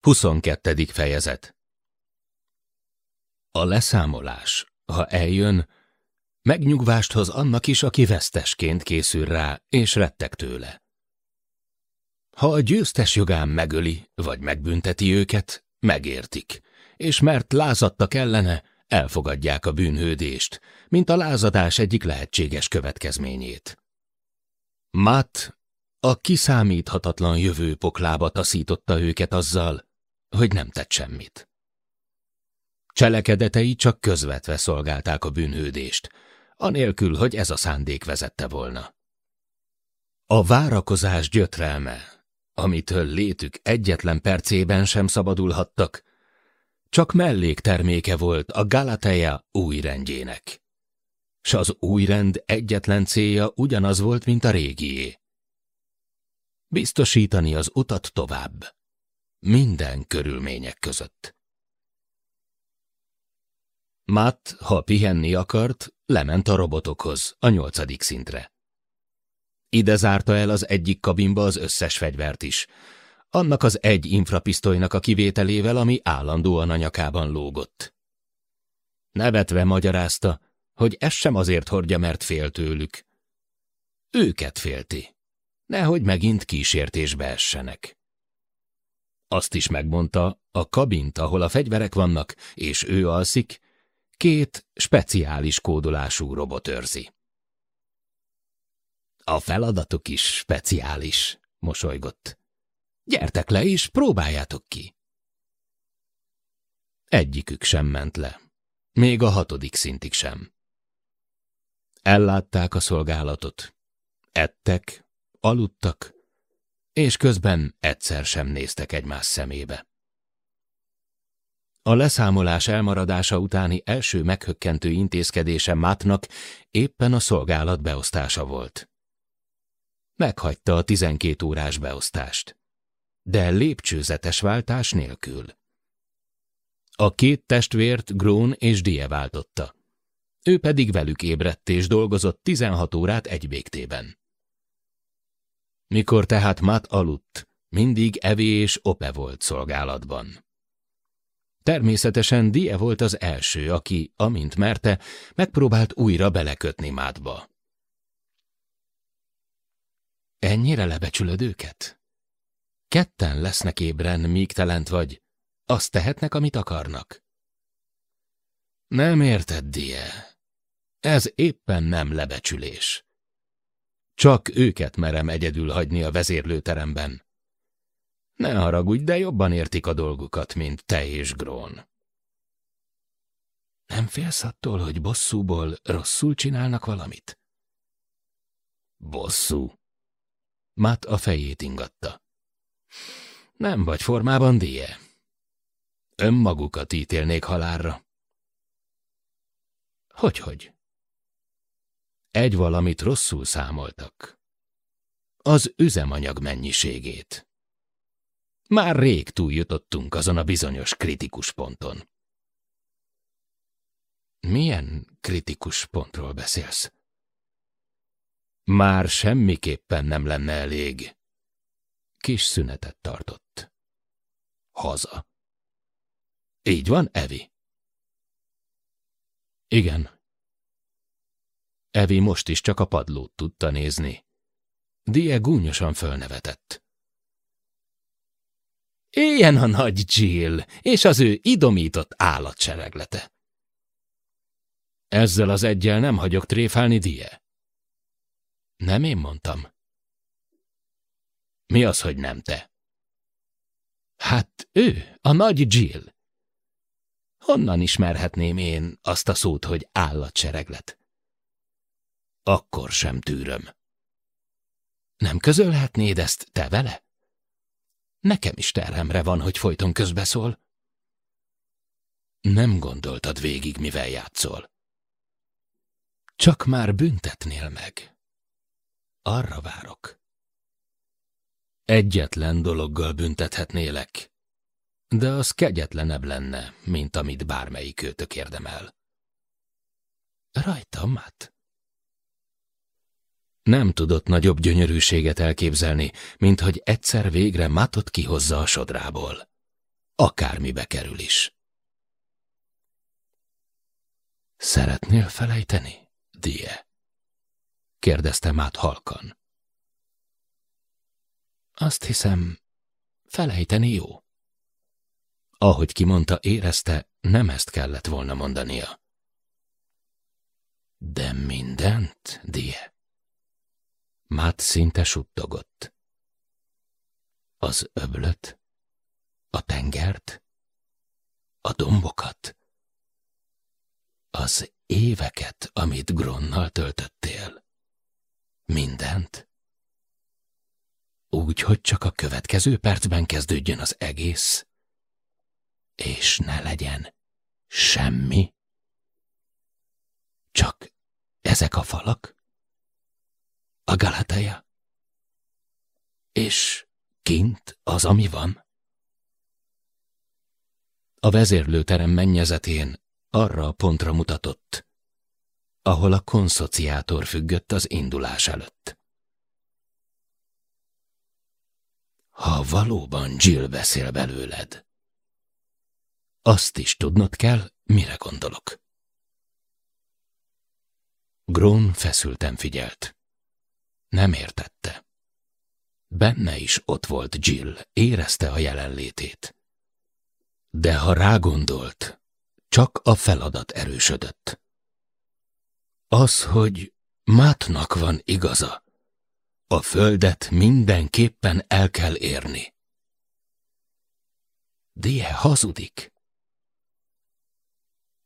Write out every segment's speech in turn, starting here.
22. fejezet A leszámolás, ha eljön, megnyugvást hoz annak is, aki vesztesként készül rá, és rettek tőle. Ha a győztes jogán megöli, vagy megbünteti őket, megértik, és mert lázadtak ellene, elfogadják a bűnhődést, mint a lázadás egyik lehetséges következményét. Matt a kiszámíthatatlan jövő poklába taszította őket azzal, hogy nem tett semmit. Cselekedetei csak közvetve szolgálták a bűnhődést, anélkül, hogy ez a szándék vezette volna. A várakozás gyötrelme, amitől létük egyetlen percében sem szabadulhattak, csak mellékterméke volt a Galateja új rendjének. S az új rend egyetlen célja ugyanaz volt, mint a régié. Biztosítani az utat tovább minden körülmények között. Matt, ha pihenni akart, lement a robotokhoz, a nyolcadik szintre. Ide zárta el az egyik kabinba az összes fegyvert is, annak az egy infrapisztolynak a kivételével, ami állandóan a nyakában lógott. Nevetve magyarázta, hogy ez sem azért hordja, mert fél tőlük. Őket félti, nehogy megint kísértésbe essenek. Azt is megmondta, a kabint, ahol a fegyverek vannak, és ő alszik, két speciális kódolású robot őrzi. A feladatuk is speciális, mosolygott. Gyertek le és próbáljátok ki. Egyikük sem ment le. Még a hatodik szintig sem. Ellátták a szolgálatot. Ettek, aludtak, és közben egyszer sem néztek egymás szemébe. A leszámolás elmaradása utáni első meghökkentő intézkedése Mátnak éppen a szolgálat beosztása volt. Meghagyta a tizenkét órás beosztást, de lépcsőzetes váltás nélkül. A két testvért Grón és Die váltotta. Ő pedig velük ébredt és dolgozott 16 órát egy végtében. Mikor tehát Matt aludt, mindig Evi és Ope volt szolgálatban. Természetesen Die volt az első, aki, amint merte, megpróbált újra belekötni Mátba. Ennyire lebecsülöd őket? Ketten lesznek ébren, míg telent vagy. Azt tehetnek, amit akarnak. Nem érted, Die. Ez éppen nem lebecsülés. Csak őket merem egyedül hagyni a vezérlőteremben. Ne haragudj, de jobban értik a dolgukat, mint te és Grón. Nem félsz attól, hogy bosszúból rosszul csinálnak valamit? Bosszú. Matt a fejét ingatta. Nem vagy formában, Die. Önmagukat ítélnék halálra. Hogyhogy? Egy valamit rosszul számoltak. Az üzemanyag mennyiségét. Már rég túljutottunk azon a bizonyos kritikus ponton. Milyen kritikus pontról beszélsz? Már semmiképpen nem lenne elég. Kis szünetet tartott. Haza. Így van, Evi? Igen, Evi most is csak a padlót tudta nézni. Die gúnyosan fölnevetett. Éljen a nagy Jill, és az ő idomított állatsereglete. Ezzel az egyel nem hagyok tréfálni, Die. Nem én mondtam. Mi az, hogy nem te? Hát ő, a nagy Jill. Honnan ismerhetném én azt a szót, hogy állatsereglet? Akkor sem tűröm. Nem közölhetnéd ezt te vele? Nekem is terhemre van, hogy folyton közbeszól. Nem gondoltad végig, mivel játszol. Csak már büntetnél meg. Arra várok. Egyetlen dologgal büntethetnélek, de az kegyetlenebb lenne, mint amit bármelyik őtök érdemel. Rajtam, Matt. Nem tudott nagyobb gyönyörűséget elképzelni, mint hogy egyszer végre Matot kihozza a sodrából. akármibe kerül is. Szeretnél felejteni, Die? kérdezte Mát halkan. Azt hiszem, felejteni jó. Ahogy kimondta, érezte, nem ezt kellett volna mondania. De mindent, Die? Mát szinte suttogott. Az öblöt, a tengert, a dombokat, az éveket, amit Gronnal töltöttél. Mindent. Úgy, hogy csak a következő percben kezdődjön az egész, és ne legyen semmi. Csak ezek a falak, a Galateja, és kint az, ami van. A vezérlőterem mennyezetén arra a pontra mutatott, ahol a konszociátor függött az indulás előtt. Ha valóban Jill beszél belőled, azt is tudnod kell, mire gondolok. Grón feszülten figyelt. Nem értette. Benne is ott volt Jill, érezte a jelenlétét. De ha rágondolt, csak a feladat erősödött. Az, hogy Mátnak van igaza. A földet mindenképpen el kell érni. Die hazudik.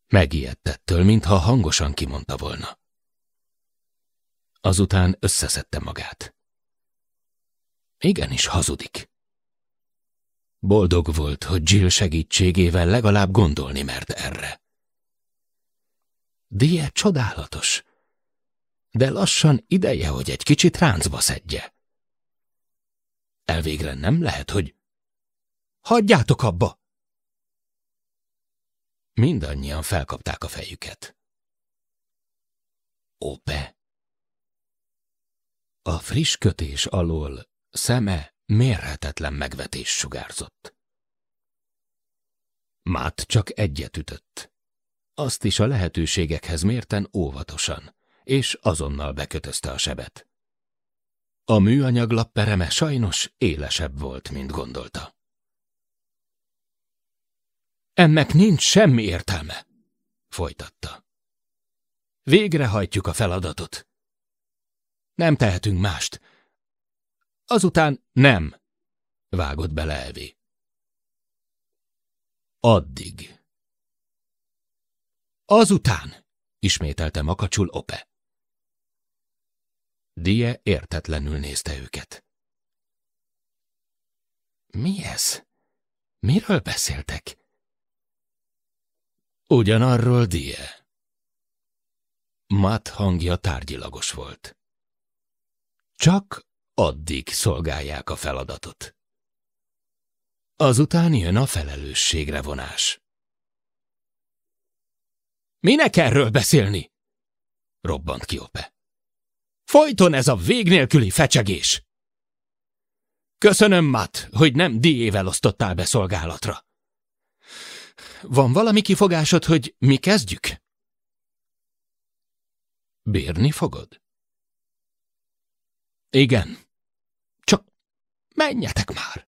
Megijedtettől, mintha hangosan kimondta volna. Azután összeszedte magát. Igenis hazudik. Boldog volt, hogy Jill segítségével legalább gondolni mert erre. Die csodálatos, de lassan ideje, hogy egy kicsit ráncba szedje. Elvégre nem lehet, hogy... Hagyjátok abba! Mindannyian felkapták a fejüket. Ope. A friss kötés alól szeme mérhetetlen megvetés sugárzott. Mát csak egyet ütött. Azt is a lehetőségekhez mérten óvatosan, és azonnal bekötözte a sebet. A műanyag lappereme sajnos élesebb volt, mint gondolta. Ennek nincs semmi értelme, folytatta. Végrehajtjuk a feladatot. Nem tehetünk mást. Azután nem, vágott bele Evi. Addig. Azután, ismételte makacsul Ope. Die értetlenül nézte őket. Mi ez? Miről beszéltek? Ugyanarról, Die. Matt hangja tárgyilagos volt. Csak addig szolgálják a feladatot. Azután jön a felelősségre vonás. Minek erről beszélni? robbant ki Ope. Folyton ez a vég nélküli fecsegés. Köszönöm, Matt, hogy nem diével osztottál be szolgálatra. Van valami kifogásod, hogy mi kezdjük? Bírni fogod? Igen. Csak menjetek már!